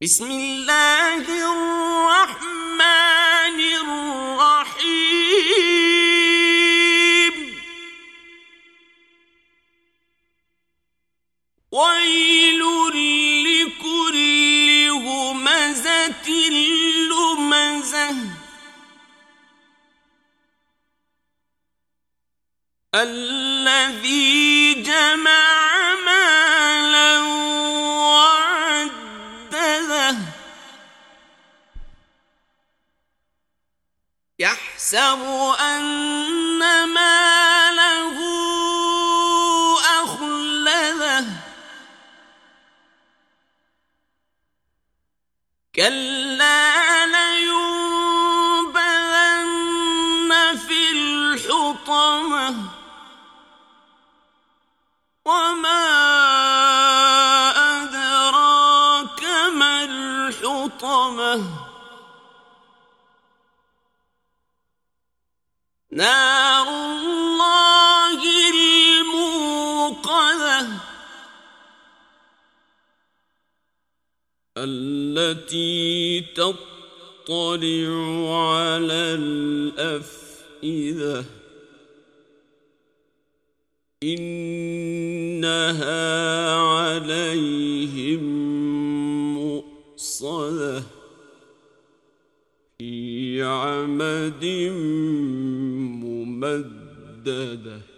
بسم اللہ الرحمن الرحیم ویل لکل ہمزت لمزہ الذي يحسب أن ماله أخلده كلا لينبذن في الحطمة. وما أدراك ما الحطمة. نار الله التي تطلع على الأفئدة إنها عليهم مؤصدة في عمد ممددة.